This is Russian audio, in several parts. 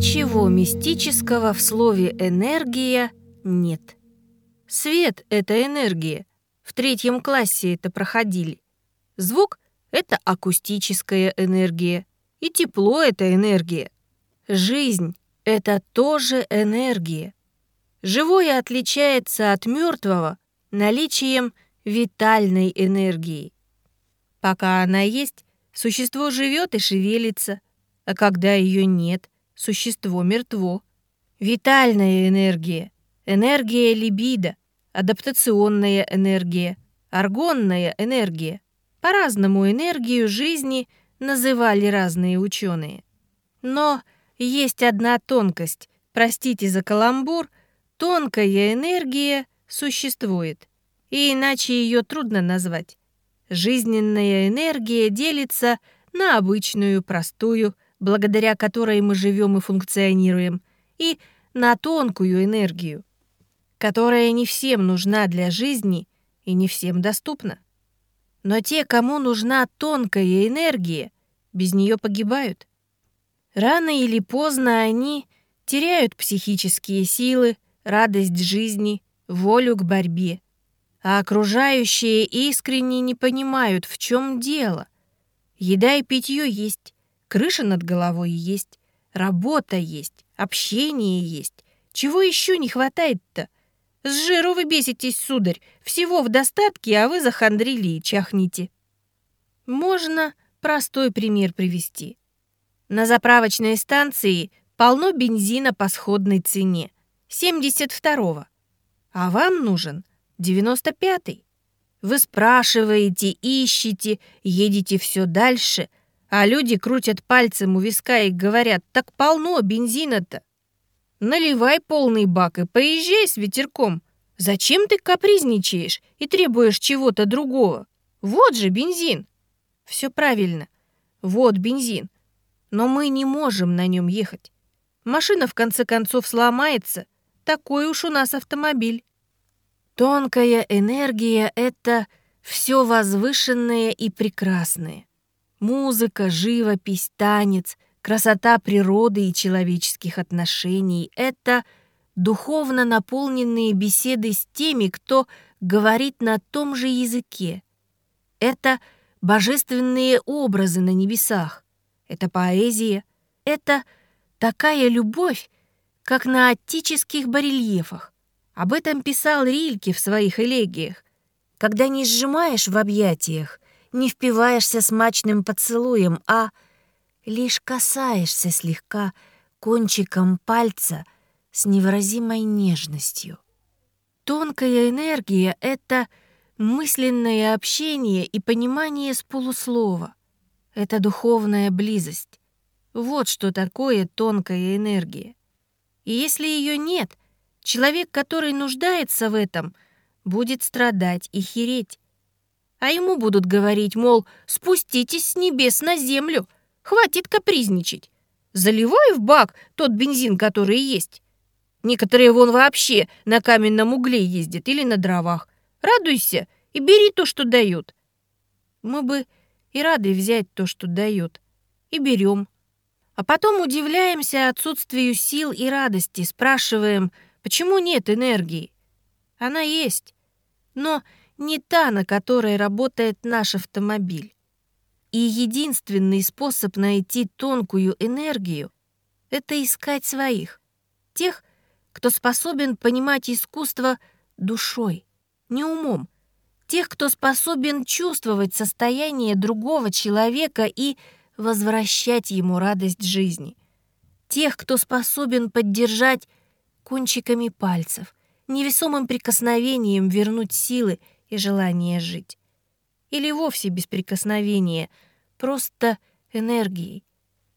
Ничего мистического в слове «энергия» нет. Свет — это энергия. В третьем классе это проходили. Звук — это акустическая энергия. И тепло — это энергия. Жизнь — это тоже энергия. Живое отличается от мертвого наличием витальной энергии. Пока она есть, существо живет и шевелится, а когда ее нет, существо мертво. Витальная энергия, энергия либидо, адаптационная энергия, аргонная энергия. По-разному энергию жизни называли разные ученые. Но есть одна тонкость, простите за каламбур, тонкая энергия существует, и иначе ее трудно назвать. Жизненная энергия делится на обычную, простую, благодаря которой мы живем и функционируем, и на тонкую энергию, которая не всем нужна для жизни и не всем доступна. Но те, кому нужна тонкая энергия, без нее погибают. Рано или поздно они теряют психические силы, радость жизни, волю к борьбе. А окружающие искренне не понимают, в чем дело. Еда и питье есть, крыша над головой есть, работа есть, общение есть. Чего еще не хватает-то? С жиру вы беситесь, сударь, всего в достатке, а вы захандрили и чахните. Можно простой пример привести. На заправочной станции полно бензина по сходной цене, 72-го. А вам нужен 95-й. Вы спрашиваете, ищете, едете все дальше, а люди крутят пальцем у виска и говорят, так полно бензина-то. Наливай полный бак и поезжай с ветерком. Зачем ты капризничаешь и требуешь чего-то другого? Вот же бензин. Все правильно. Вот бензин. Но мы не можем на нем ехать. Машина в конце концов сломается. Такой уж у нас автомобиль. Тонкая энергия — это все возвышенное и прекрасное. Музыка, живопись, танец, красота природы и человеческих отношений — это духовно наполненные беседы с теми, кто говорит на том же языке. Это божественные образы на небесах. Это поэзия. Это такая любовь, как на аттических барельефах. Об этом писал Рильке в своих элегиях. Когда не сжимаешь в объятиях, не впиваешься смачным поцелуем, а лишь касаешься слегка кончиком пальца с невыразимой нежностью. Тонкая энергия — это мысленное общение и понимание с полуслова. Это духовная близость. Вот что такое тонкая энергия. И если ее нет, Человек, который нуждается в этом, будет страдать и хереть. А ему будут говорить, мол, спуститесь с небес на землю, хватит капризничать. Заливай в бак тот бензин, который есть. Некоторые вон вообще на каменном угле ездят или на дровах. Радуйся и бери то, что дают. Мы бы и рады взять то, что дают. И берем. А потом удивляемся отсутствию сил и радости, спрашиваем – Почему нет энергии? Она есть, но не та, на которой работает наш автомобиль. И единственный способ найти тонкую энергию — это искать своих, тех, кто способен понимать искусство душой, не умом, тех, кто способен чувствовать состояние другого человека и возвращать ему радость жизни, тех, кто способен поддержать кончиками пальцев, невесомым прикосновением вернуть силы и желание жить. Или вовсе без прикосновения, просто энергией,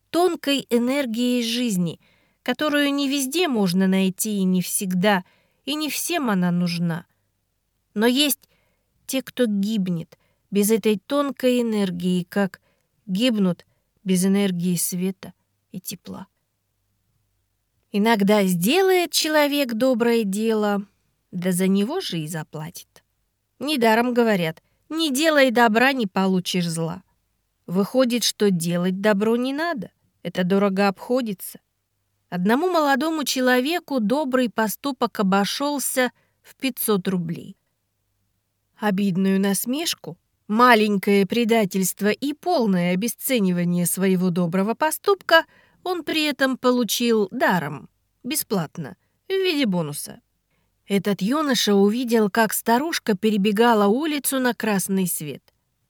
тонкой энергией жизни, которую не везде можно найти и не всегда, и не всем она нужна. Но есть те, кто гибнет без этой тонкой энергии, как гибнут без энергии света и тепла. Иногда сделает человек доброе дело, да за него же и заплатит. Недаром говорят, не делай добра, не получишь зла. Выходит, что делать добро не надо, это дорого обходится. Одному молодому человеку добрый поступок обошелся в 500 рублей. Обидную насмешку, маленькое предательство и полное обесценивание своего доброго поступка он при этом получил даром, бесплатно, в виде бонуса. Этот юноша увидел, как старушка перебегала улицу на красный свет.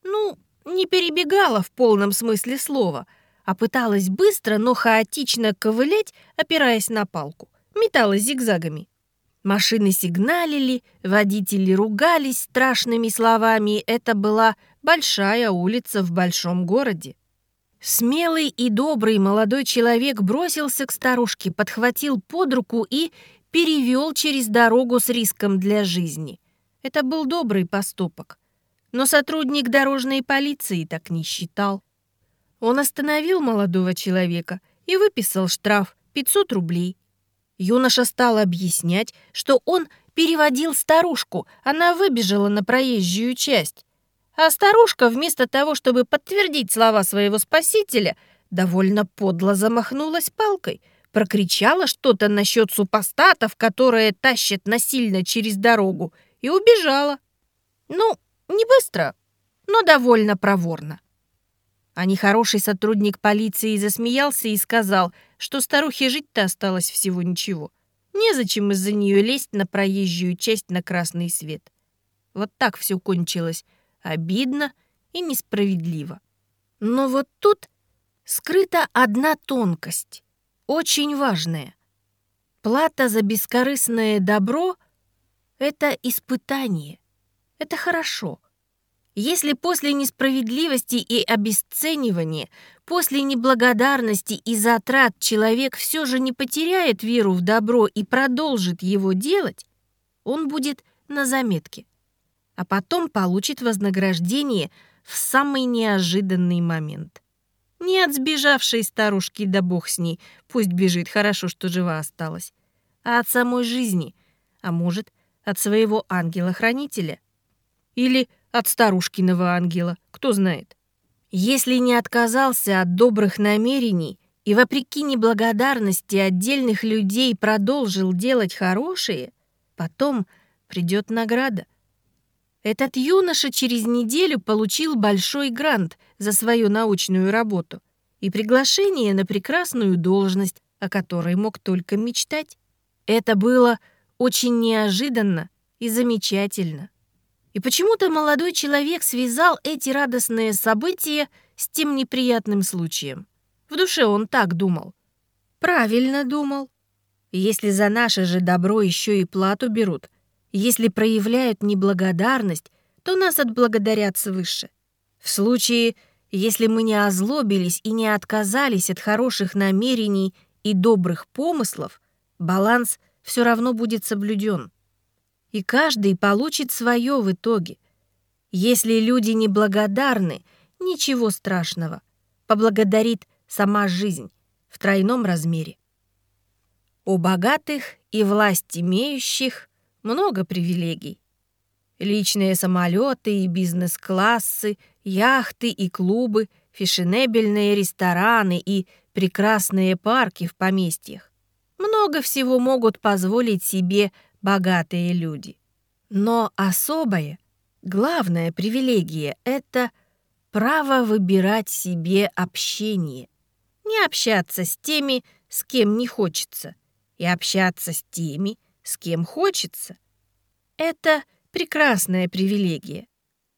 Ну, не перебегала в полном смысле слова — а пыталась быстро, но хаотично ковылять, опираясь на палку. Металась зигзагами. Машины сигналили, водители ругались страшными словами. Это была большая улица в большом городе. Смелый и добрый молодой человек бросился к старушке, подхватил под руку и перевел через дорогу с риском для жизни. Это был добрый поступок. Но сотрудник дорожной полиции так не считал. Он остановил молодого человека и выписал штраф 500 рублей. Юноша стал объяснять, что он переводил старушку, она выбежала на проезжую часть. А старушка, вместо того, чтобы подтвердить слова своего спасителя, довольно подло замахнулась палкой, прокричала что-то насчет супостатов, которые тащат насильно через дорогу, и убежала. Ну, не быстро, но довольно проворно. А нехороший сотрудник полиции засмеялся и сказал, что старухе жить-то осталось всего ничего. Незачем из-за нее лезть на проезжую часть на красный свет. Вот так все кончилось. Обидно и несправедливо. Но вот тут скрыта одна тонкость, очень важная. Плата за бескорыстное добро — это испытание. Это хорошо. Если после несправедливости и обесценивания, после неблагодарности и затрат человек все же не потеряет веру в добро и продолжит его делать, он будет на заметке, а потом получит вознаграждение в самый неожиданный момент. Не от сбежавшей старушки, да бог с ней, пусть бежит, хорошо, что жива осталась, а от самой жизни, а может, от своего ангела-хранителя. Или от старушкиного ангела, кто знает. Если не отказался от добрых намерений и, вопреки неблагодарности отдельных людей, продолжил делать хорошие, потом придет награда. Этот юноша через неделю получил большой грант за свою научную работу и приглашение на прекрасную должность, о которой мог только мечтать. Это было очень неожиданно и замечательно. И почему-то молодой человек связал эти радостные события с тем неприятным случаем. В душе он так думал. Правильно думал. Если за наше же добро еще и плату берут, если проявляют неблагодарность, то нас отблагодарят свыше. В случае, если мы не озлобились и не отказались от хороших намерений и добрых помыслов, баланс все равно будет соблюден и каждый получит свое в итоге. Если люди неблагодарны, ничего страшного. Поблагодарит сама жизнь в тройном размере. У богатых и власть имеющих много привилегий. Личные самолеты и бизнес-классы, яхты и клубы, фешенебельные рестораны и прекрасные парки в поместьях. Много всего могут позволить себе богатые люди. Но особое, главная привилегия — это право выбирать себе общение. Не общаться с теми, с кем не хочется, и общаться с теми, с кем хочется. Это прекрасная привилегия.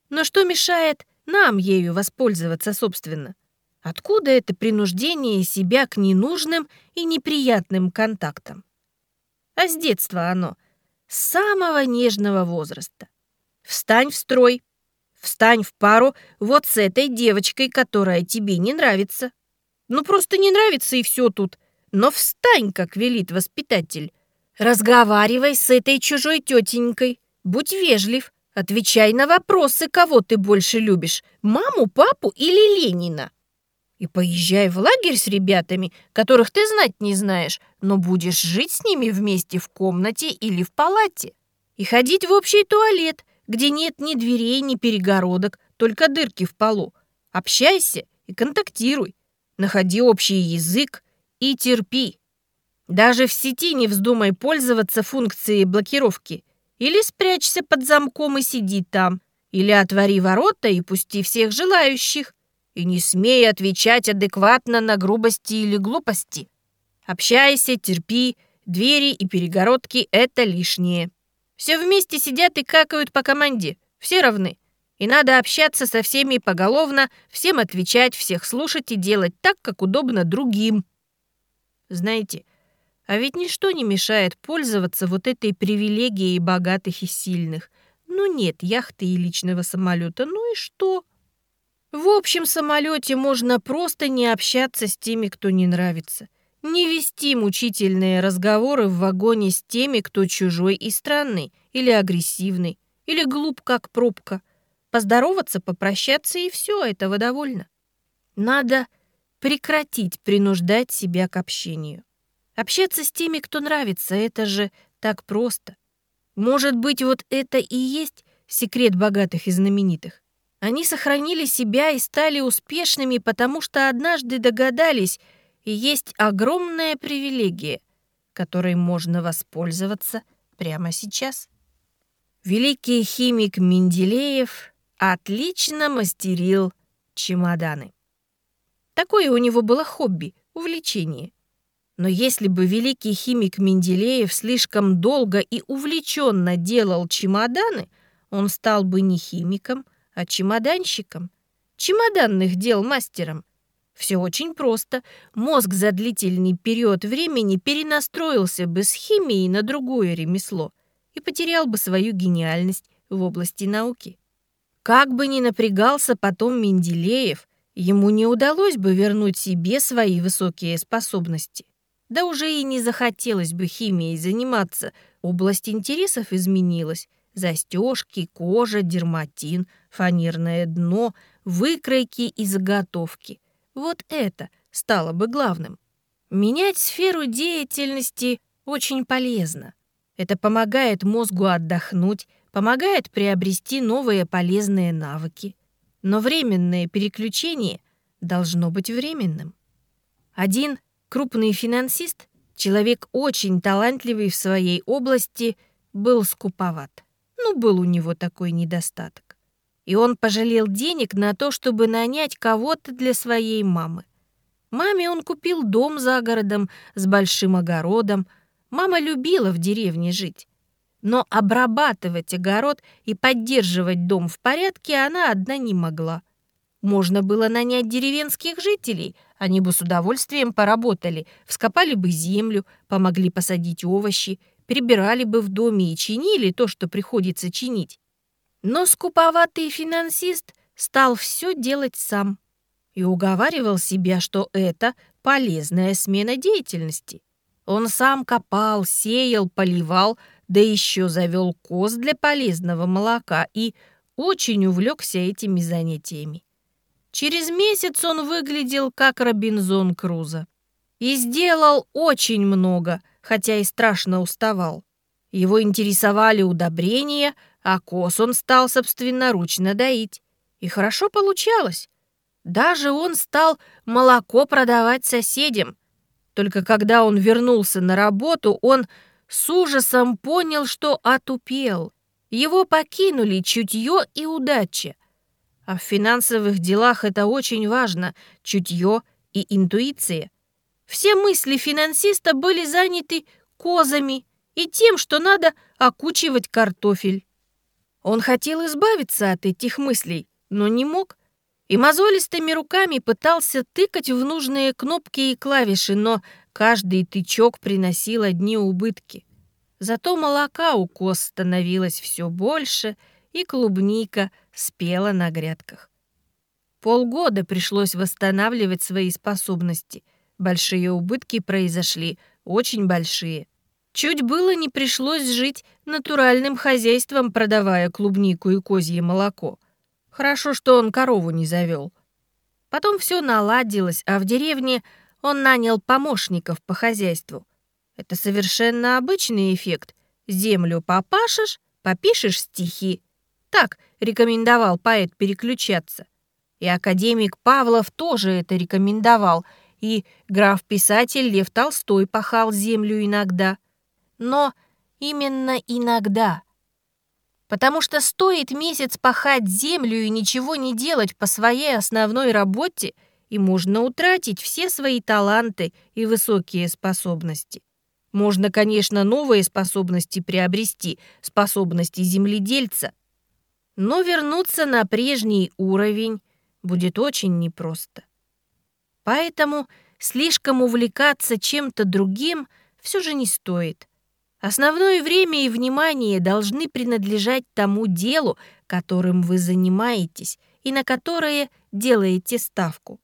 Но что мешает нам ею воспользоваться, собственно? Откуда это принуждение себя к ненужным и неприятным контактам? А с детства оно — с самого нежного возраста. Встань в строй, встань в пару вот с этой девочкой, которая тебе не нравится. Ну, просто не нравится и все тут. Но встань, как велит воспитатель. Разговаривай с этой чужой тетенькой. Будь вежлив. Отвечай на вопросы, кого ты больше любишь, маму, папу или Ленина и поезжай в лагерь с ребятами, которых ты знать не знаешь, но будешь жить с ними вместе в комнате или в палате. И ходить в общий туалет, где нет ни дверей, ни перегородок, только дырки в полу. Общайся и контактируй, находи общий язык и терпи. Даже в сети не вздумай пользоваться функцией блокировки. Или спрячься под замком и сиди там. Или отвори ворота и пусти всех желающих. И не смей отвечать адекватно на грубости или глупости. Общайся, терпи, двери и перегородки — это лишнее. Все вместе сидят и какают по команде. Все равны. И надо общаться со всеми поголовно, всем отвечать, всех слушать и делать так, как удобно другим. Знаете, а ведь ничто не мешает пользоваться вот этой привилегией богатых и сильных. Ну нет яхты и личного самолета, ну и что? В общем самолете можно просто не общаться с теми, кто не нравится. Не вести мучительные разговоры в вагоне с теми, кто чужой и странный, или агрессивный, или глуп, как пробка – Поздороваться, попрощаться и все, этого довольно. Надо прекратить принуждать себя к общению. Общаться с теми, кто нравится, это же так просто. Может быть, вот это и есть секрет богатых и знаменитых. Они сохранили себя и стали успешными, потому что однажды догадались, и есть огромная привилегия, которой можно воспользоваться прямо сейчас. Великий химик Менделеев отлично мастерил чемоданы. Такое у него было хобби, увлечение. Но если бы великий химик Менделеев слишком долго и увлеченно делал чемоданы, он стал бы не химиком, а чемоданщиком, чемоданных дел мастером. Все очень просто. Мозг за длительный период времени перенастроился бы с химией на другое ремесло и потерял бы свою гениальность в области науки. Как бы ни напрягался потом Менделеев, ему не удалось бы вернуть себе свои высокие способности. Да уже и не захотелось бы химией заниматься. Область интересов изменилась. Застежки, кожа, дерматин, фанерное дно, выкройки и заготовки. Вот это стало бы главным. Менять сферу деятельности очень полезно. Это помогает мозгу отдохнуть, помогает приобрести новые полезные навыки. Но временное переключение должно быть временным. Один крупный финансист, человек очень талантливый в своей области, был скуповат. Ну, был у него такой недостаток. И он пожалел денег на то, чтобы нанять кого-то для своей мамы. Маме он купил дом за городом с большим огородом. Мама любила в деревне жить. Но обрабатывать огород и поддерживать дом в порядке она одна не могла. Можно было нанять деревенских жителей, они бы с удовольствием поработали, вскопали бы землю, помогли посадить овощи, прибирали бы в доме и чинили то, что приходится чинить. Но скуповатый финансист стал все делать сам и уговаривал себя, что это полезная смена деятельности. Он сам копал, сеял, поливал, да еще завел коз для полезного молока и очень увлекся этими занятиями. Через месяц он выглядел как Робинзон Крузо. И сделал очень много, хотя и страшно уставал. Его интересовали удобрения, а коз он стал собственноручно доить. И хорошо получалось. Даже он стал молоко продавать соседям. Только когда он вернулся на работу, он с ужасом понял, что отупел. Его покинули чутье и удача. А в финансовых делах это очень важно – чутье и интуиция. Все мысли финансиста были заняты козами и тем, что надо окучивать картофель. Он хотел избавиться от этих мыслей, но не мог. И мозолистыми руками пытался тыкать в нужные кнопки и клавиши, но Каждый тычок приносил одни убытки. Зато молока у коз становилось все больше, и клубника спела на грядках. Полгода пришлось восстанавливать свои способности. Большие убытки произошли, очень большие. Чуть было не пришлось жить натуральным хозяйством, продавая клубнику и козье молоко. Хорошо, что он корову не завел. Потом все наладилось, а в деревне он нанял помощников по хозяйству. Это совершенно обычный эффект. Землю попашешь, попишешь стихи. Так рекомендовал поэт переключаться. И академик Павлов тоже это рекомендовал. И граф-писатель Лев Толстой пахал землю иногда. Но именно иногда. Потому что стоит месяц пахать землю и ничего не делать по своей основной работе, и можно утратить все свои таланты и высокие способности. Можно, конечно, новые способности приобрести, способности земледельца, но вернуться на прежний уровень будет очень непросто. Поэтому слишком увлекаться чем-то другим все же не стоит. Основное время и внимание должны принадлежать тому делу, которым вы занимаетесь и на которое делаете ставку.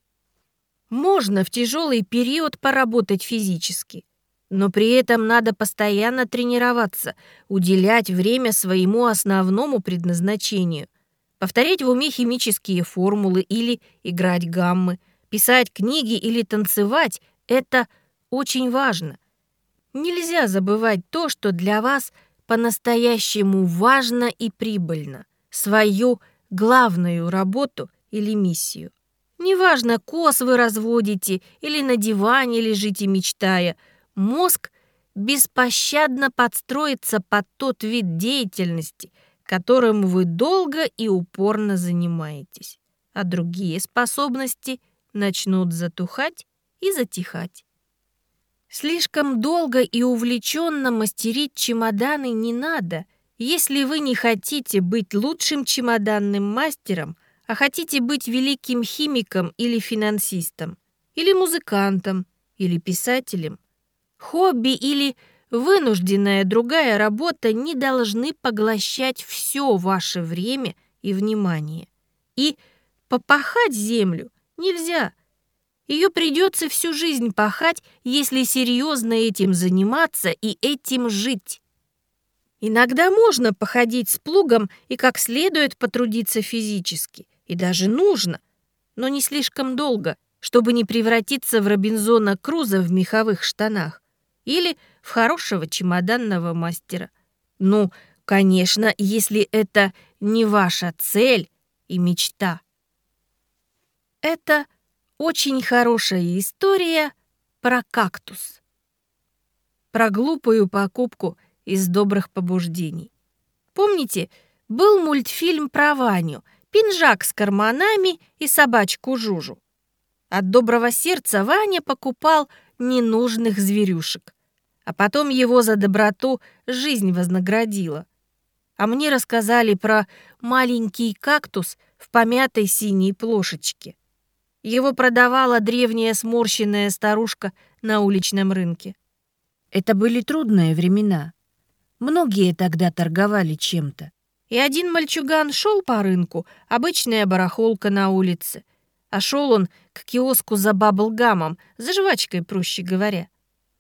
Можно в тяжелый период поработать физически, но при этом надо постоянно тренироваться, уделять время своему основному предназначению, повторять в уме химические формулы или играть гаммы, писать книги или танцевать — это очень важно. Нельзя забывать то, что для вас по-настоящему важно и прибыльно, свою главную работу или миссию. Неважно, кос вы разводите или на диване лежите, мечтая — мозг беспощадно подстроится под тот вид деятельности, которым вы долго и упорно занимаетесь, а другие способности начнут затухать и затихать. Слишком долго и увлеченно мастерить чемоданы не надо, если вы не хотите быть лучшим чемоданным мастером, а хотите быть великим химиком или финансистом, или музыкантом, или писателем – Хобби или вынужденная другая работа не должны поглощать все ваше время и внимание. И попахать землю нельзя. Ее придется всю жизнь пахать, если серьезно этим заниматься и этим жить. Иногда можно походить с плугом и как следует потрудиться физически, и даже нужно, но не слишком долго, чтобы не превратиться в Робинзона Круза в меховых штанах или в хорошего чемоданного мастера. Ну, конечно, если это не ваша цель и мечта. Это очень хорошая история про кактус. Про глупую покупку из добрых побуждений. Помните, был мультфильм про Ваню, пинжак с карманами и собачку Жужу. От доброго сердца Ваня покупал ненужных зверюшек. А потом его за доброту жизнь вознаградила. А мне рассказали про маленький кактус в помятой синей плошечке. Его продавала древняя сморщенная старушка на уличном рынке. Это были трудные времена. Многие тогда торговали чем-то. И один мальчуган шел по рынку, обычная барахолка на улице. А шел он к киоску за баблгамом, за жвачкой, проще говоря.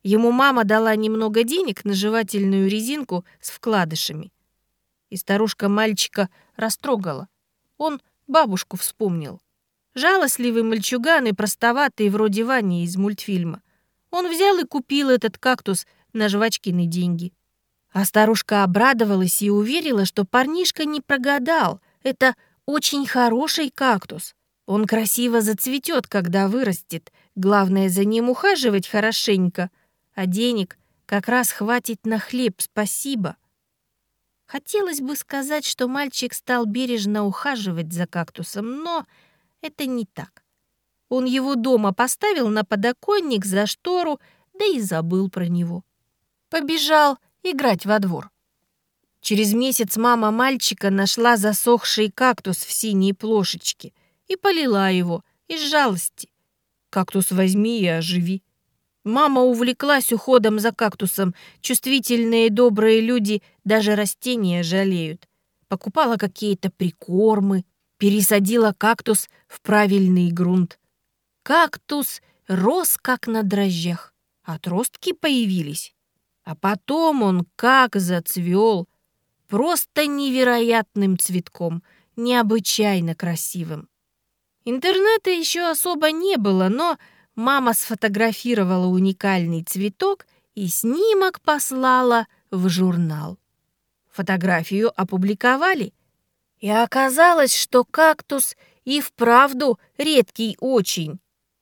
Ему мама дала немного денег на жевательную резинку с вкладышами. И старушка мальчика растрогала. Он бабушку вспомнил. Жалостливый мальчуган и простоватый вроде Вани из мультфильма. Он взял и купил этот кактус на жвачкины деньги. А старушка обрадовалась и уверила, что парнишка не прогадал. Это очень хороший кактус. Он красиво зацветет, когда вырастет. Главное за ним ухаживать хорошенько, а денег как раз хватит на хлеб, спасибо. Хотелось бы сказать, что мальчик стал бережно ухаживать за кактусом, но это не так. Он его дома поставил на подоконник за штору, да и забыл про него. Побежал играть во двор. Через месяц мама мальчика нашла засохший кактус в синей плошечке и полила его из жалости. Кактус возьми и оживи. Мама увлеклась уходом за кактусом. Чувствительные добрые люди даже растения жалеют. Покупала какие-то прикормы, пересадила кактус в правильный грунт. Кактус рос как на дрожжах. Отростки появились. А потом он как зацвел. Просто невероятным цветком, необычайно красивым. Интернета еще особо не было, но мама сфотографировала уникальный цветок и снимок послала в журнал. Фотографию опубликовали, и оказалось, что кактус и вправду редкий очень.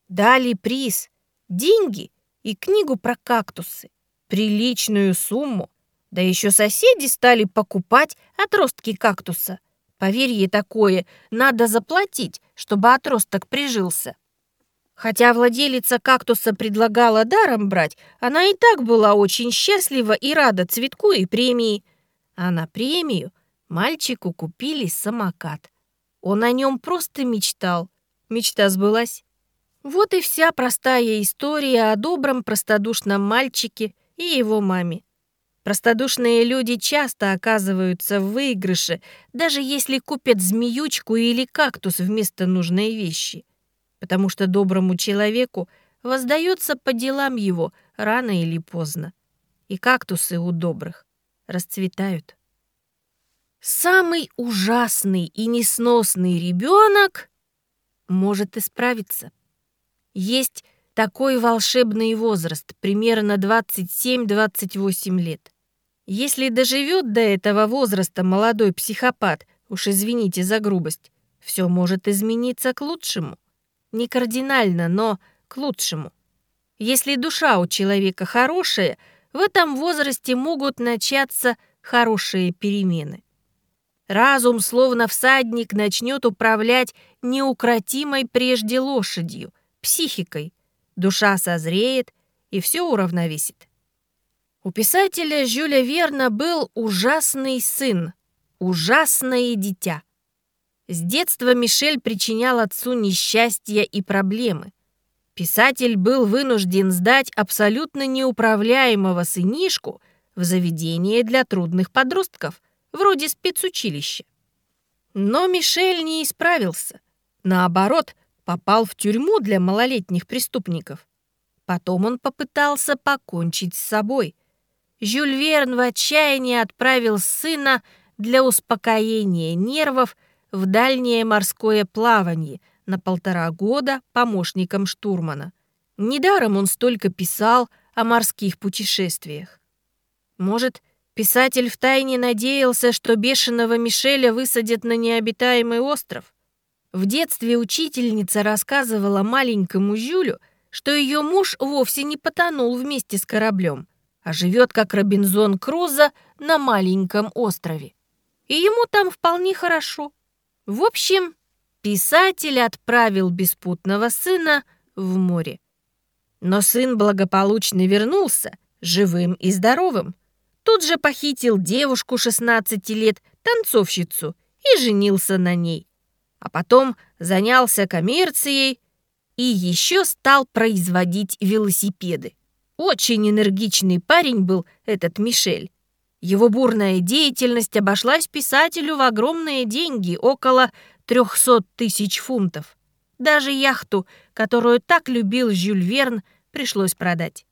Дали приз деньги и книгу про кактусы. Приличную сумму. Да еще соседи стали покупать отростки кактуса. Поверье такое, надо заплатить, чтобы отросток прижился. Хотя владелица кактуса предлагала даром брать, она и так была очень счастлива и рада цветку и премии. А на премию мальчику купили самокат. Он о нем просто мечтал. Мечта сбылась. Вот и вся простая история о добром простодушном мальчике и его маме. Простодушные люди часто оказываются в выигрыше, даже если купят змеючку или кактус вместо нужной вещи. Потому что доброму человеку воздается по делам его рано или поздно. И кактусы у добрых расцветают. Самый ужасный и несносный ребенок может исправиться. Есть такой волшебный возраст, примерно 27-28 лет. Если доживет до этого возраста молодой психопат, уж извините за грубость, все может измениться к лучшему. Не кардинально, но к лучшему. Если душа у человека хорошая, в этом возрасте могут начаться хорошие перемены. Разум, словно всадник, начнет управлять неукротимой прежде лошадью, психикой. Душа созреет и все уравновесит. У писателя Жюля Верна был ужасный сын, ужасное дитя. С детства Мишель причинял отцу несчастья и проблемы. Писатель был вынужден сдать абсолютно неуправляемого сынишку в заведение для трудных подростков, вроде спецучилища. Но Мишель не исправился. Наоборот, попал в тюрьму для малолетних преступников. Потом он попытался покончить с собой. Жюль Верн в отчаянии отправил сына для успокоения нервов в дальнее морское плавание на полтора года помощником штурмана. Недаром он столько писал о морских путешествиях. Может, писатель втайне надеялся, что бешеного Мишеля высадят на необитаемый остров? В детстве учительница рассказывала маленькому Жюлю, что ее муж вовсе не потонул вместе с кораблем, а живет как Робинзон Крузо на маленьком острове. И ему там вполне хорошо. В общем, писатель отправил беспутного сына в море. Но сын благополучно вернулся, живым и здоровым. Тут же похитил девушку 16 лет, танцовщицу, и женился на ней. А потом занялся коммерцией, и еще стал производить велосипеды. Очень энергичный парень был этот Мишель. Его бурная деятельность обошлась писателю в огромные деньги, около 300 тысяч фунтов. Даже яхту, которую так любил Жюль Верн, пришлось продать.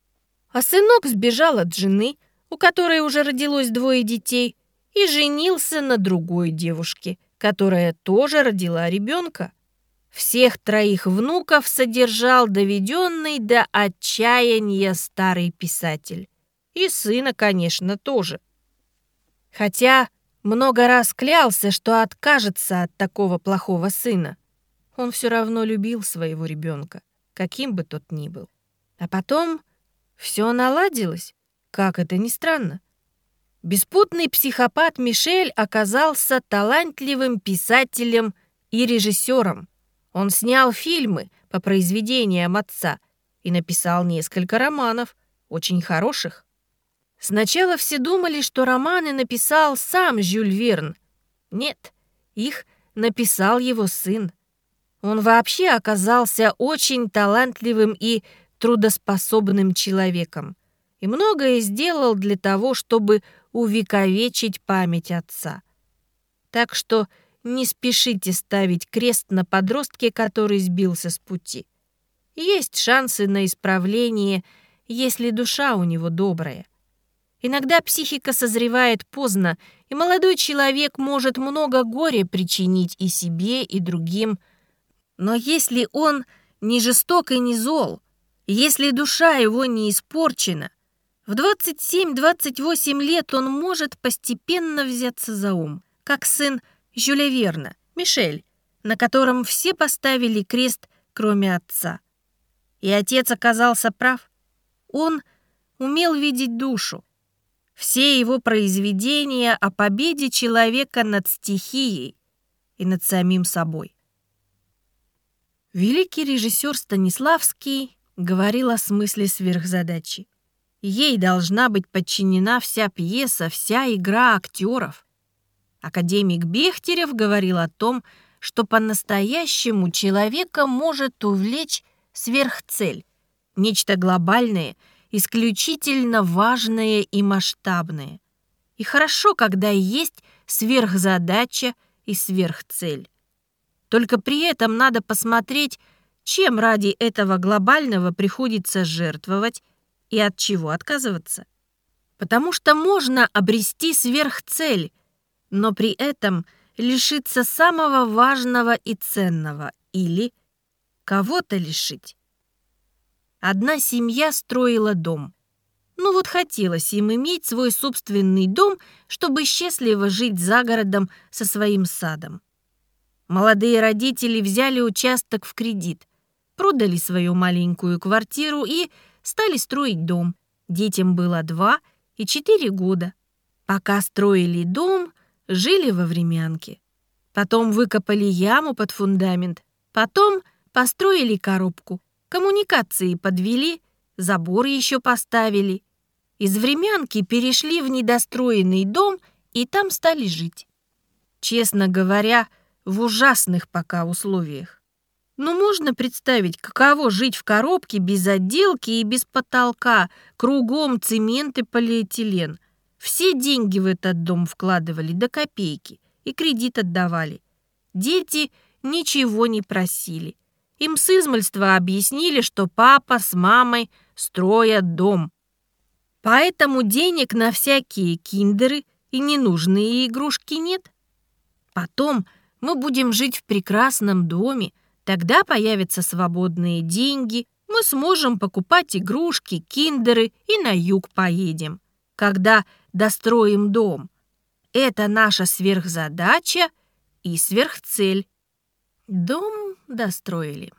А сынок сбежал от жены, у которой уже родилось двое детей, и женился на другой девушке, которая тоже родила ребенка. Всех троих внуков содержал доведенный до отчаяния старый писатель. И сына, конечно, тоже. Хотя много раз клялся, что откажется от такого плохого сына. Он все равно любил своего ребенка, каким бы тот ни был. А потом все наладилось, как это ни странно. Беспутный психопат Мишель оказался талантливым писателем и режиссером. Он снял фильмы по произведениям отца и написал несколько романов, очень хороших. Сначала все думали, что романы написал сам Жюль Верн. Нет, их написал его сын. Он вообще оказался очень талантливым и трудоспособным человеком и многое сделал для того, чтобы увековечить память отца. Так что не спешите ставить крест на подростке, который сбился с пути. Есть шансы на исправление, если душа у него добрая. Иногда психика созревает поздно, и молодой человек может много горя причинить и себе, и другим. Но если он не жесток и не зол, если душа его не испорчена, в 27-28 лет он может постепенно взяться за ум, как сын Жюля Верна, Мишель, на котором все поставили крест, кроме отца. И отец оказался прав. Он умел видеть душу. Все его произведения о победе человека над стихией и над самим собой. Великий режиссер Станиславский говорил о смысле сверхзадачи. Ей должна быть подчинена вся пьеса, вся игра актеров. Академик Бехтерев говорил о том, что по-настоящему человека может увлечь сверхцель, нечто глобальное, исключительно важное и масштабное. И хорошо, когда есть сверхзадача и сверхцель. Только при этом надо посмотреть, чем ради этого глобального приходится жертвовать и от чего отказываться. Потому что можно обрести сверхцель, но при этом лишиться самого важного и ценного или кого-то лишить. Одна семья строила дом. Ну вот хотелось им иметь свой собственный дом, чтобы счастливо жить за городом со своим садом. Молодые родители взяли участок в кредит, продали свою маленькую квартиру и стали строить дом. Детям было два и четыре года. Пока строили дом, жили во времянке. Потом выкопали яму под фундамент. Потом построили коробку. Коммуникации подвели, забор еще поставили. Из времянки перешли в недостроенный дом и там стали жить. Честно говоря, в ужасных пока условиях. Но можно представить, каково жить в коробке без отделки и без потолка, кругом цемент и полиэтилен. Все деньги в этот дом вкладывали до копейки и кредит отдавали. Дети ничего не просили. Им с измольства объяснили, что папа с мамой строят дом. Поэтому денег на всякие киндеры и ненужные игрушки нет. Потом мы будем жить в прекрасном доме, тогда появятся свободные деньги, мы сможем покупать игрушки, киндеры и на юг поедем, когда достроим дом. Это наша сверхзадача и сверхцель. Дом достроили.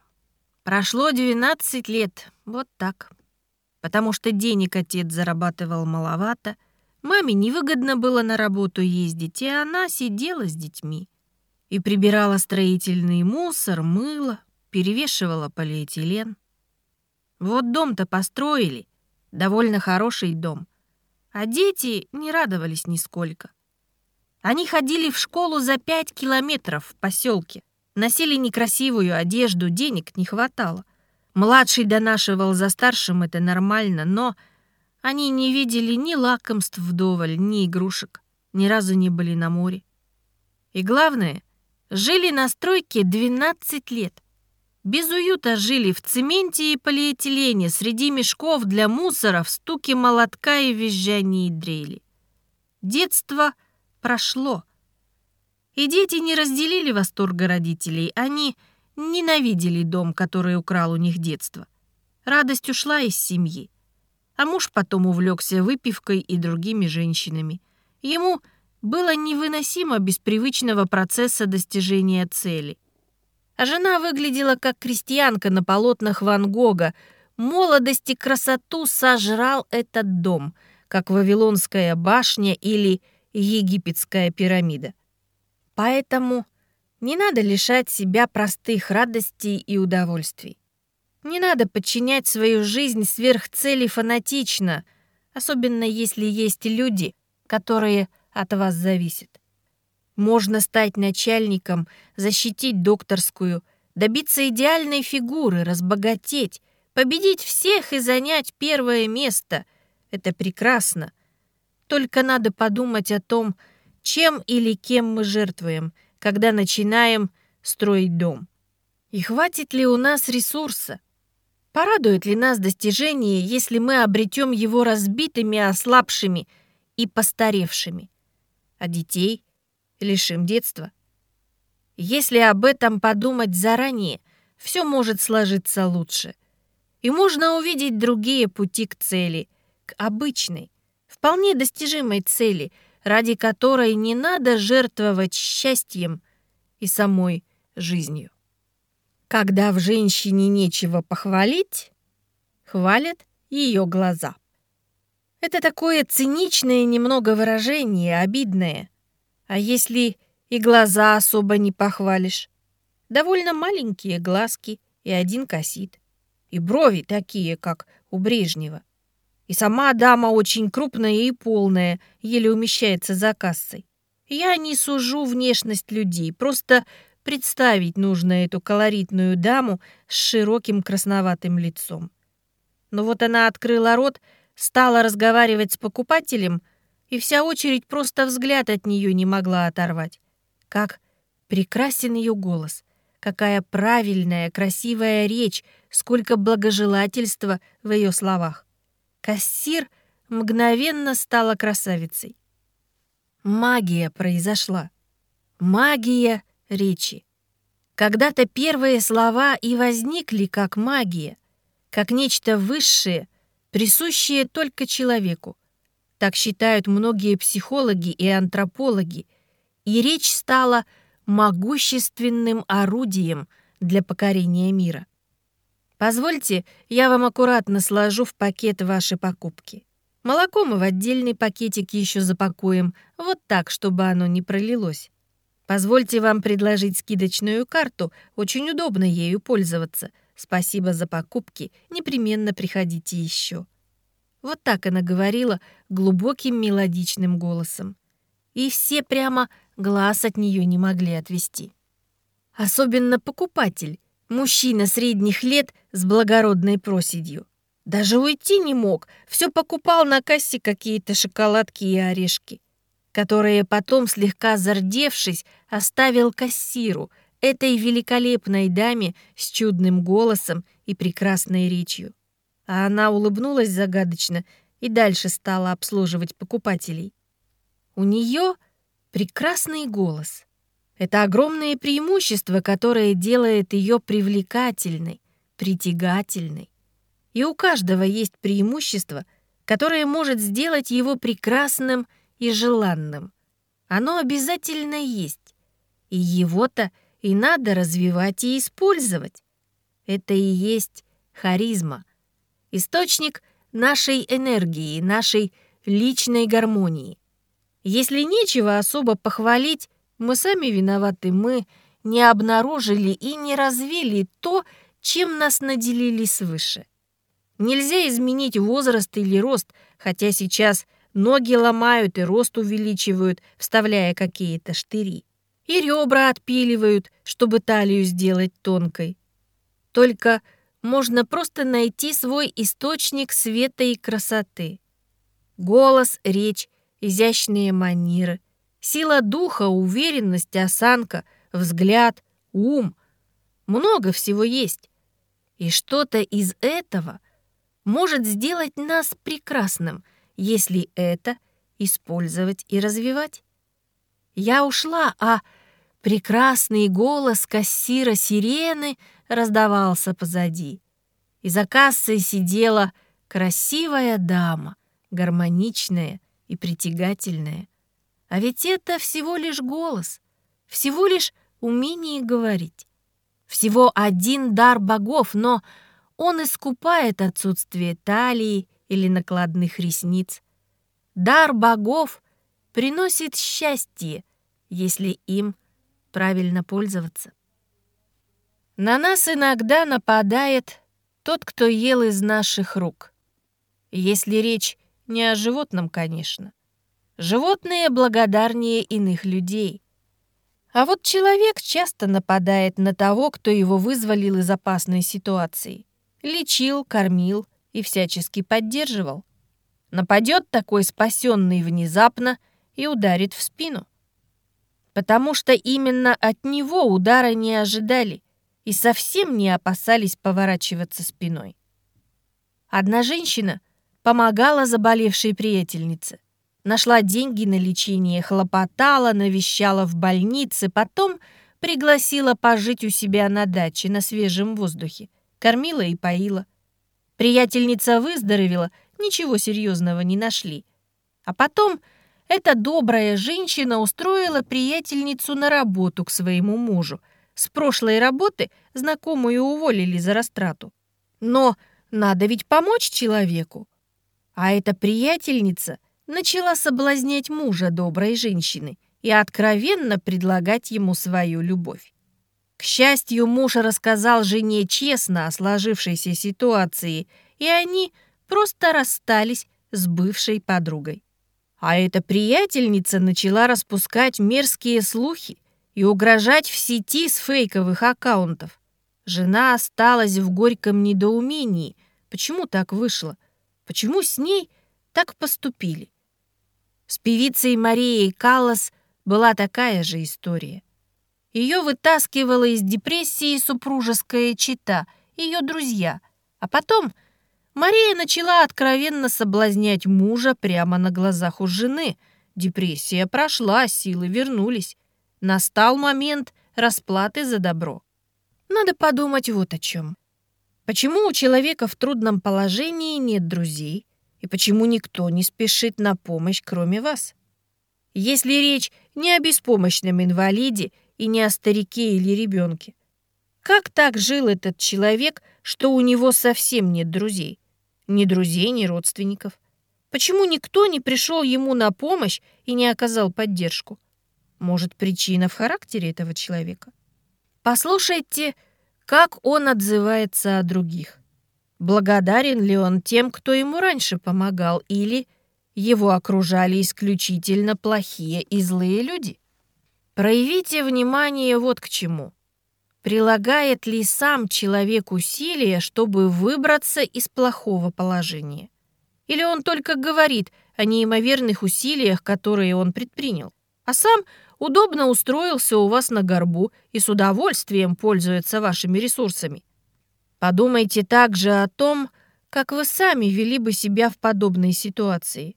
Прошло 12 лет, вот так. Потому что денег отец зарабатывал маловато, маме невыгодно было на работу ездить, и она сидела с детьми и прибирала строительный мусор, мыло, перевешивала полиэтилен. Вот дом-то построили, довольно хороший дом. А дети не радовались нисколько. Они ходили в школу за пять километров в поселке, носили некрасивую одежду, денег не хватало. Младший донашивал за старшим, это нормально, но они не видели ни лакомств вдоволь, ни игрушек, ни разу не были на море. И главное, Жили на стройке 12 лет. Без уюта жили в цементе и полиэтилене среди мешков для мусора в стуке молотка и визжании дрели. Детство прошло. И дети не разделили восторга родителей. Они ненавидели дом, который украл у них детство. Радость ушла из семьи. А муж потом увлекся выпивкой и другими женщинами. Ему было невыносимо без привычного процесса достижения цели. А жена выглядела как крестьянка на полотнах Ван Гога. Молодость и красоту сожрал этот дом, как Вавилонская башня или Египетская пирамида. Поэтому не надо лишать себя простых радостей и удовольствий. Не надо подчинять свою жизнь сверх цели фанатично, особенно если есть люди, которые от вас зависит. Можно стать начальником, защитить докторскую, добиться идеальной фигуры, разбогатеть, победить всех и занять первое место. Это прекрасно. Только надо подумать о том, чем или кем мы жертвуем, когда начинаем строить дом. И хватит ли у нас ресурса? Порадует ли нас достижение, если мы обретем его разбитыми, ослабшими и постаревшими? а детей лишим детства. Если об этом подумать заранее, все может сложиться лучше. И можно увидеть другие пути к цели, к обычной, вполне достижимой цели, ради которой не надо жертвовать счастьем и самой жизнью. Когда в женщине нечего похвалить, хвалят ее глаза. Это такое циничное немного выражение, обидное. А если и глаза особо не похвалишь? Довольно маленькие глазки и один косит. И брови такие, как у Брежнева. И сама дама очень крупная и полная, еле умещается за кассой. Я не сужу внешность людей, просто Представить нужно эту колоритную даму с широким красноватым лицом. Но вот она открыла рот, стала разговаривать с покупателем, и вся очередь просто взгляд от нее не могла оторвать. Как прекрасен ее голос, какая правильная, красивая речь, сколько благожелательства в ее словах. Кассир мгновенно стала красавицей. Магия произошла. Магия речи. Когда-то первые слова и возникли как магия, как нечто высшее, присущее только человеку. Так считают многие психологи и антропологи, и речь стала могущественным орудием для покорения мира. Позвольте, я вам аккуратно сложу в пакет ваши покупки. Молоко мы в отдельный пакетик еще запакуем, вот так, чтобы оно не пролилось. Позвольте вам предложить скидочную карту, очень удобно ею пользоваться. Спасибо за покупки, непременно приходите еще. Вот так она говорила глубоким мелодичным голосом. И все прямо глаз от нее не могли отвести. Особенно покупатель, мужчина средних лет с благородной проседью. Даже уйти не мог, все покупал на кассе какие-то шоколадки и орешки которые потом, слегка зардевшись, оставил кассиру, этой великолепной даме с чудным голосом и прекрасной речью. А она улыбнулась загадочно и дальше стала обслуживать покупателей. У нее прекрасный голос. Это огромное преимущество, которое делает ее привлекательной, притягательной. И у каждого есть преимущество, которое может сделать его прекрасным и желанным. Оно обязательно есть. И его-то и надо развивать и использовать. Это и есть харизма. Источник нашей энергии, нашей личной гармонии. Если нечего особо похвалить, мы сами виноваты, мы не обнаружили и не развили то, чем нас наделили свыше. Нельзя изменить возраст или рост, хотя сейчас – Ноги ломают и рост увеличивают, вставляя какие-то штыри. И ребра отпиливают, чтобы талию сделать тонкой. Только можно просто найти свой источник света и красоты. Голос, речь, изящные манеры, сила духа, уверенность, осанка, взгляд, ум. Много всего есть. И что-то из этого может сделать нас прекрасным – если это использовать и развивать. Я ушла, а прекрасный голос кассира сирены раздавался позади. И за кассой сидела красивая дама, гармоничная и притягательная. А ведь это всего лишь голос, всего лишь умение говорить. Всего один дар богов, но он искупает отсутствие талии или накладных ресниц. Дар богов приносит счастье, если им правильно пользоваться. На нас иногда нападает тот, кто ел из наших рук. Если речь не о животном, конечно. Животные благодарнее иных людей. А вот человек часто нападает на того, кто его вызволил из опасной ситуации. Лечил, кормил, и всячески поддерживал. Нападет такой спасенный внезапно и ударит в спину. Потому что именно от него удара не ожидали и совсем не опасались поворачиваться спиной. Одна женщина помогала заболевшей приятельнице. Нашла деньги на лечение, хлопотала, навещала в больнице, потом пригласила пожить у себя на даче на свежем воздухе, кормила и поила. Приятельница выздоровела, ничего серьезного не нашли. А потом эта добрая женщина устроила приятельницу на работу к своему мужу, с прошлой работы знакомую уволили за растрату. Но надо ведь помочь человеку. А эта приятельница начала соблазнять мужа доброй женщины и откровенно предлагать ему свою любовь. К счастью, муж рассказал жене честно о сложившейся ситуации, и они просто расстались с бывшей подругой. А эта приятельница начала распускать мерзкие слухи и угрожать в сети с фейковых аккаунтов. Жена осталась в горьком недоумении. Почему так вышло? Почему с ней так поступили? С певицей Марией Каллас была такая же история. Ее вытаскивала из депрессии супружеская чита, ее друзья. А потом Мария начала откровенно соблазнять мужа прямо на глазах у жены. Депрессия прошла, силы вернулись. Настал момент расплаты за добро. Надо подумать вот о чем. Почему у человека в трудном положении нет друзей? И почему никто не спешит на помощь, кроме вас? Если речь не о беспомощном инвалиде и не о старике или ребенке. Как так жил этот человек, что у него совсем нет друзей? Ни друзей, ни родственников. Почему никто не пришел ему на помощь и не оказал поддержку? Может, причина в характере этого человека? Послушайте, как он отзывается о других. Благодарен ли он тем, кто ему раньше помогал, или его окружали исключительно плохие и злые люди? Проявите внимание вот к чему. Прилагает ли сам человек усилия, чтобы выбраться из плохого положения? Или он только говорит о неимоверных усилиях, которые он предпринял, а сам удобно устроился у вас на горбу и с удовольствием пользуется вашими ресурсами? Подумайте также о том, как вы сами вели бы себя в подобной ситуации.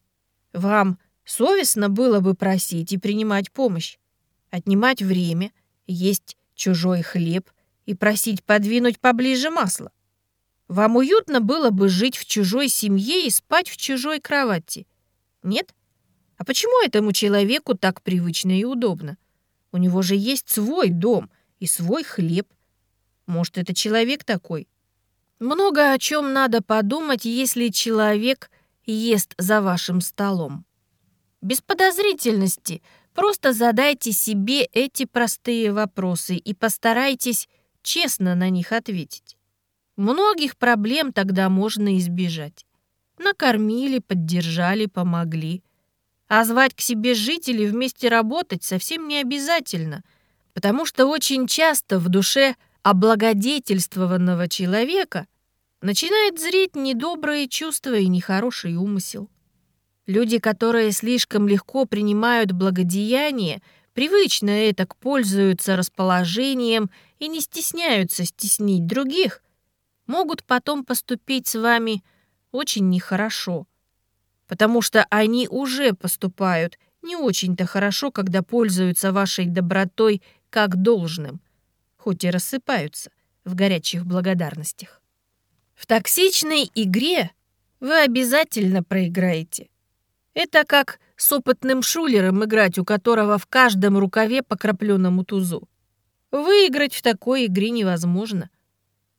Вам совестно было бы просить и принимать помощь отнимать время, есть чужой хлеб и просить подвинуть поближе масло. Вам уютно было бы жить в чужой семье и спать в чужой кровати? Нет? А почему этому человеку так привычно и удобно? У него же есть свой дом и свой хлеб. Может, это человек такой? Много о чем надо подумать, если человек ест за вашим столом. Без подозрительности – Просто задайте себе эти простые вопросы и постарайтесь честно на них ответить. Многих проблем тогда можно избежать. Накормили, поддержали, помогли. А звать к себе жителей вместе работать совсем не обязательно, потому что очень часто в душе облагодетельствованного человека начинает зреть недобрые чувства и нехороший умысел. Люди, которые слишком легко принимают благодеяние, привычно этак пользуются расположением и не стесняются стеснить других, могут потом поступить с вами очень нехорошо, потому что они уже поступают не очень-то хорошо, когда пользуются вашей добротой как должным, хоть и рассыпаются в горячих благодарностях. В токсичной игре вы обязательно проиграете. Это как с опытным шулером играть, у которого в каждом рукаве по крапленому тузу. Выиграть в такой игре невозможно.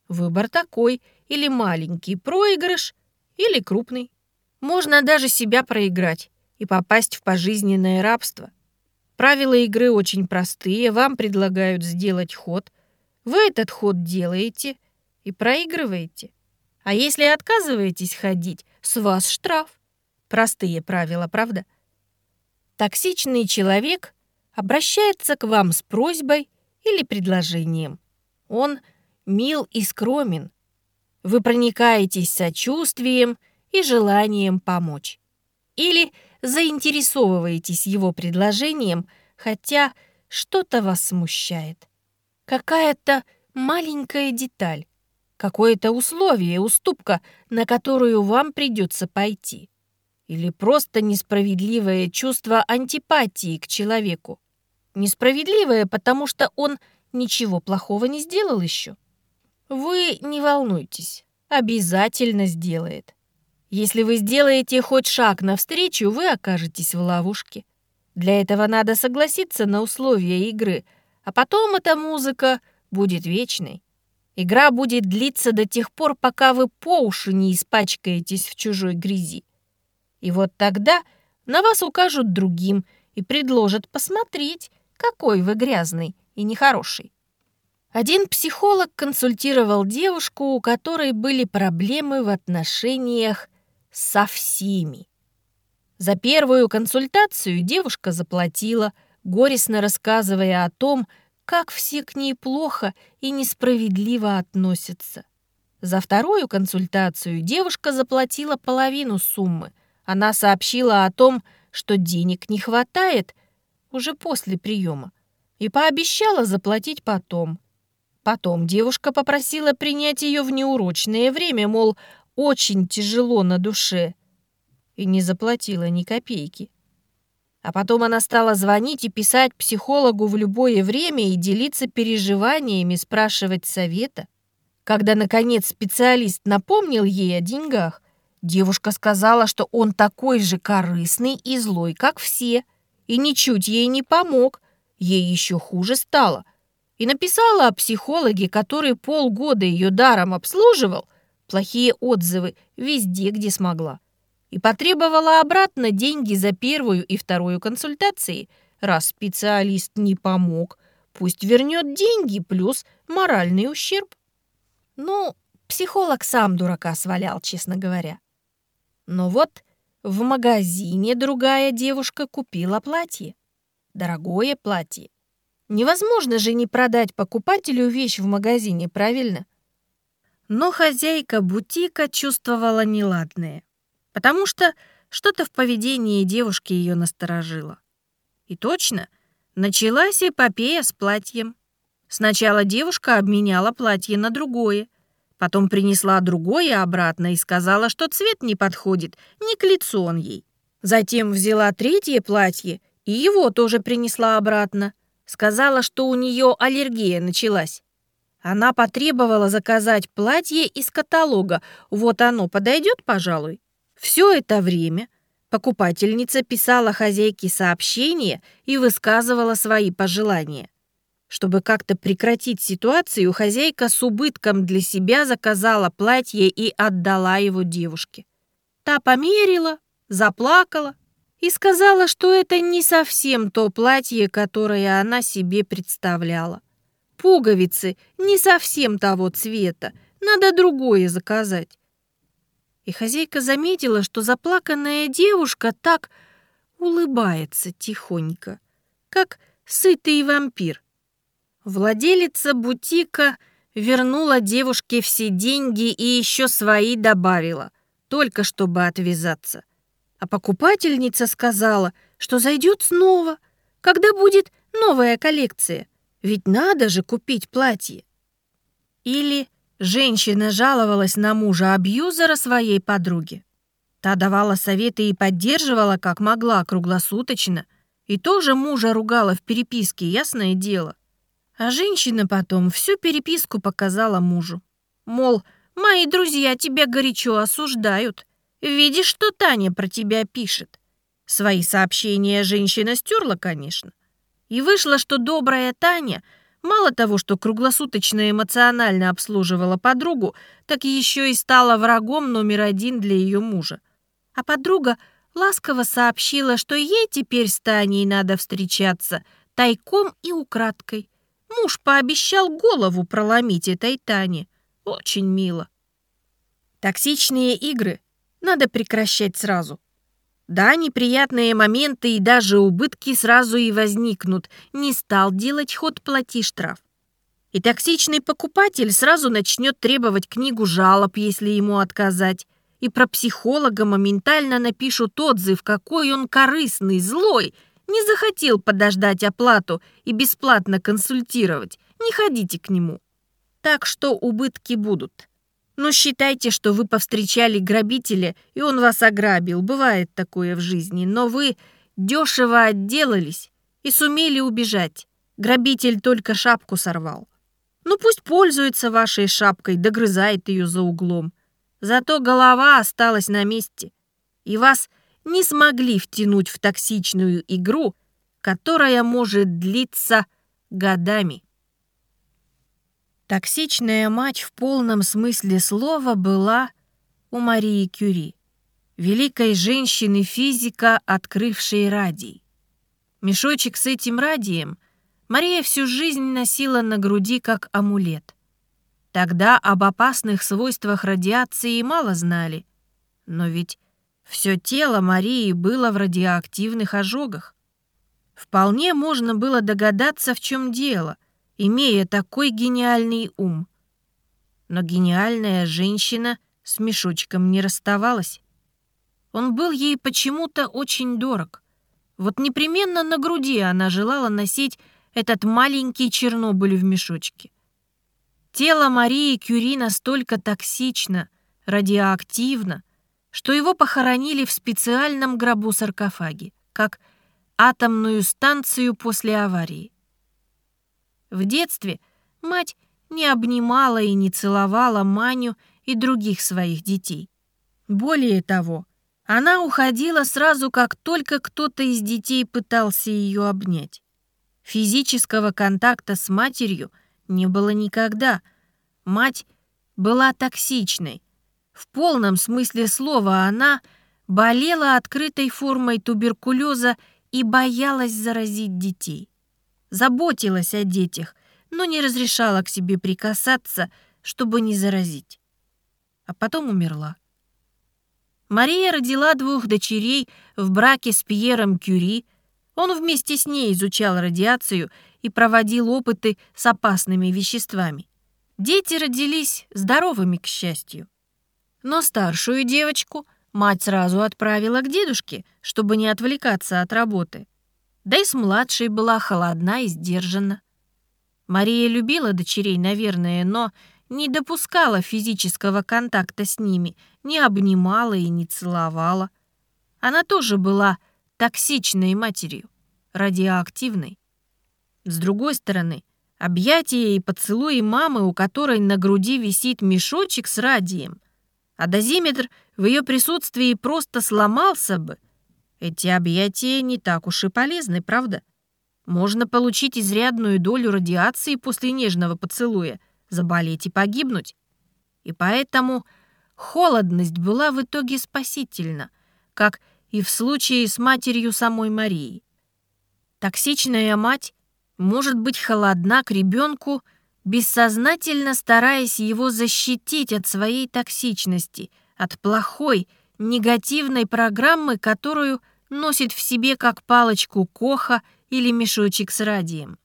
Выбор такой, или маленький проигрыш, или крупный. Можно даже себя проиграть и попасть в пожизненное рабство. Правила игры очень простые, вам предлагают сделать ход. Вы этот ход делаете и проигрываете. А если отказываетесь ходить, с вас штраф. Простые правила, правда? Токсичный человек обращается к вам с просьбой или предложением. Он мил и скромен. Вы проникаетесь сочувствием и желанием помочь. Или заинтересовываетесь его предложением, хотя что-то вас смущает. Какая-то маленькая деталь, какое-то условие, уступка, на которую вам придется пойти или просто несправедливое чувство антипатии к человеку. Несправедливое, потому что он ничего плохого не сделал еще. Вы не волнуйтесь, обязательно сделает. Если вы сделаете хоть шаг навстречу, вы окажетесь в ловушке. Для этого надо согласиться на условия игры, а потом эта музыка будет вечной. Игра будет длиться до тех пор, пока вы по уши не испачкаетесь в чужой грязи. И вот тогда на вас укажут другим и предложат посмотреть, какой вы грязный и нехороший. Один психолог консультировал девушку, у которой были проблемы в отношениях со всеми. За первую консультацию девушка заплатила, горестно рассказывая о том, как все к ней плохо и несправедливо относятся. За вторую консультацию девушка заплатила половину суммы. Она сообщила о том, что денег не хватает уже после приема и пообещала заплатить потом. Потом девушка попросила принять ее в неурочное время, мол, очень тяжело на душе, и не заплатила ни копейки. А потом она стала звонить и писать психологу в любое время и делиться переживаниями, спрашивать совета. Когда, наконец, специалист напомнил ей о деньгах, девушка сказала, что он такой же корыстный и злой, как все, и ничуть ей не помог, ей еще хуже стало. И написала о психологе, который полгода ее даром обслуживал, плохие отзывы везде, где смогла, и потребовала обратно деньги за первую и вторую консультации, раз специалист не помог, пусть вернет деньги плюс моральный ущерб. Ну, психолог сам дурака свалял, честно говоря. Но вот в магазине другая девушка купила платье. Дорогое платье, Невозможно же не продать покупателю вещь в магазине, правильно? Но хозяйка бутика чувствовала неладное, потому что что-то в поведении девушки ее насторожило. И точно, началась эпопея с платьем. Сначала девушка обменяла платье на другое, потом принесла другое обратно и сказала, что цвет не подходит, не к лицу он ей. Затем взяла третье платье и его тоже принесла обратно. Сказала, что у нее аллергия началась. Она потребовала заказать платье из каталога. Вот оно подойдет, пожалуй. Все это время покупательница писала хозяйке сообщения и высказывала свои пожелания. Чтобы как-то прекратить ситуацию, хозяйка с убытком для себя заказала платье и отдала его девушке. Та померила, заплакала, и сказала, что это не совсем то платье, которое она себе представляла. Пуговицы не совсем того цвета, надо другое заказать. И хозяйка заметила, что заплаканная девушка так улыбается тихонько, как сытый вампир. Владелица бутика вернула девушке все деньги и еще свои добавила, только чтобы отвязаться. А покупательница сказала, что зайдет снова, когда будет новая коллекция. Ведь надо же купить платье. Или женщина жаловалась на мужа абьюзера своей подруги. Та давала советы и поддерживала, как могла, круглосуточно. И тоже мужа ругала в переписке, ясное дело. А женщина потом всю переписку показала мужу. Мол, мои друзья тебя горячо осуждают. Видишь, что Таня про тебя пишет? Свои сообщения женщина стерла, конечно. И вышло, что добрая Таня мало того, что круглосуточно эмоционально обслуживала подругу, так еще и стала врагом номер один для ее мужа. А подруга ласково сообщила, что ей теперь с Таней надо встречаться тайком и украдкой. Муж пообещал голову проломить этой Тане. Очень мило. Токсичные игры надо прекращать сразу. Да, неприятные моменты и даже убытки сразу и возникнут. Не стал делать ход «плати штраф». И токсичный покупатель сразу начнет требовать книгу жалоб, если ему отказать. И про психолога моментально напишут отзыв, какой он корыстный, злой, не захотел подождать оплату и бесплатно консультировать. Не ходите к нему. Так что убытки будут. Но считайте, что вы повстречали грабителя, и он вас ограбил. Бывает такое в жизни. Но вы дешево отделались и сумели убежать. Грабитель только шапку сорвал. Ну пусть пользуется вашей шапкой, догрызает ее за углом. Зато голова осталась на месте. И вас не смогли втянуть в токсичную игру, которая может длиться годами. Токсичная мать в полном смысле слова была у Марии Кюри, великой женщины-физика, открывшей радий. Мешочек с этим радием Мария всю жизнь носила на груди как амулет. Тогда об опасных свойствах радиации мало знали, но ведь все тело Марии было в радиоактивных ожогах. Вполне можно было догадаться, в чем дело, имея такой гениальный ум. Но гениальная женщина с мешочком не расставалась. Он был ей почему-то очень дорог. Вот непременно на груди она желала носить этот маленький Чернобыль в мешочке. Тело Марии Кюри настолько токсично, радиоактивно, что его похоронили в специальном гробу-саркофаге, как атомную станцию после аварии. В детстве мать не обнимала и не целовала Маню и других своих детей. Более того, она уходила сразу, как только кто-то из детей пытался ее обнять. Физического контакта с матерью не было никогда. Мать была токсичной, в полном смысле слова она болела открытой формой туберкулеза и боялась заразить детей. Заботилась о детях, но не разрешала к себе прикасаться, чтобы не заразить. А потом умерла. Мария родила двух дочерей в браке с Пьером Кюри. Он вместе с ней изучал радиацию и проводил опыты с опасными веществами. Дети родились здоровыми, к счастью. Но старшую девочку мать сразу отправила к дедушке, чтобы не отвлекаться от работы. Да и с младшей была холодна и сдержана. Мария любила дочерей, наверное, но не допускала физического контакта с ними, не обнимала и не целовала. Она тоже была токсичной матерью, радиоактивной. С другой стороны, объятия и поцелуи мамы, у которой на груди висит мешочек с радием, а дозиметр в ее присутствии просто сломался бы. Эти объятия не так уж и полезны, правда? Можно получить изрядную долю радиации после нежного поцелуя, заболеть и погибнуть. И поэтому холодность была в итоге спасительна, как и в случае с матерью самой Марии. Токсичная мать может быть холодна к ребенку бессознательно стараясь его защитить от своей токсичности, от плохой, негативной программы, которую носит в себе как палочку Коха или мешочек с радием.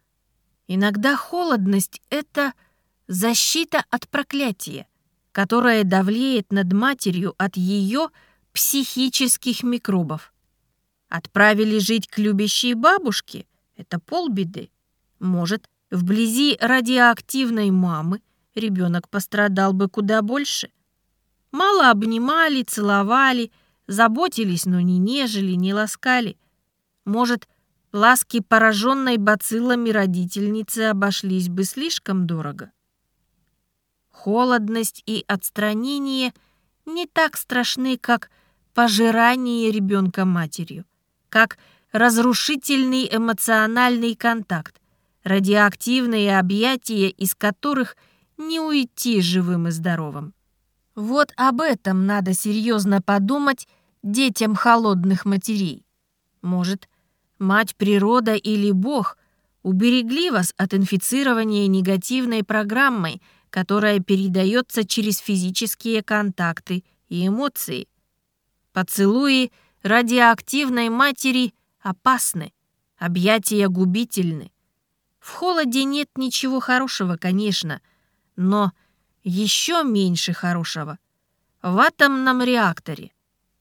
Иногда холодность — это защита от проклятия, которое давлеет над матерью от ее психических микробов. Отправили жить к любящей бабушке — это полбеды. Может, Вблизи радиоактивной мамы ребенок пострадал бы куда больше. Мало обнимали, целовали, заботились, но не нежели, не ласкали. Может, ласки пораженной бациллами родительницы обошлись бы слишком дорого. Холодность и отстранение не так страшны, как пожирание ребенка матерью, как разрушительный эмоциональный контакт, радиоактивные объятия, из которых не уйти живым и здоровым. Вот об этом надо серьезно подумать детям холодных матерей. Может, мать природа или Бог уберегли вас от инфицирования негативной программой, которая передается через физические контакты и эмоции. Поцелуи радиоактивной матери опасны, объятия губительны. В холоде нет ничего хорошего, конечно, но еще меньше хорошего в атомном реакторе,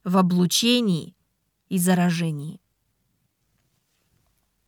в облучении и заражении.